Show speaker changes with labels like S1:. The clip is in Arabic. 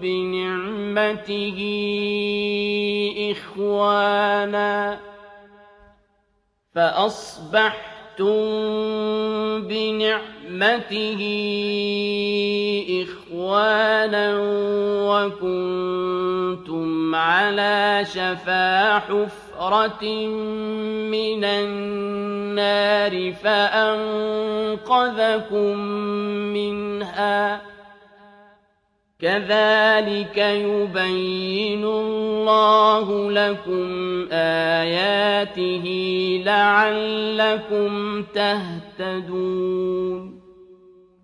S1: بِنِعْمَتِهِ إِخْوَانًا بِنِعْمَتِهِ إِخْوَانًا وَكُنتُمْ عَلَىٰ شَفَا حُفْرَةٍ مِّنَ النَّارِ فَأَنقَذَكُم مِّنْهَا ۗ كَذَٰلِكَ يُبَيِّنُ اللَّهُ لَكُمْ آيَاتِهِ لَعَلَّكُمْ تَهْتَدُونَ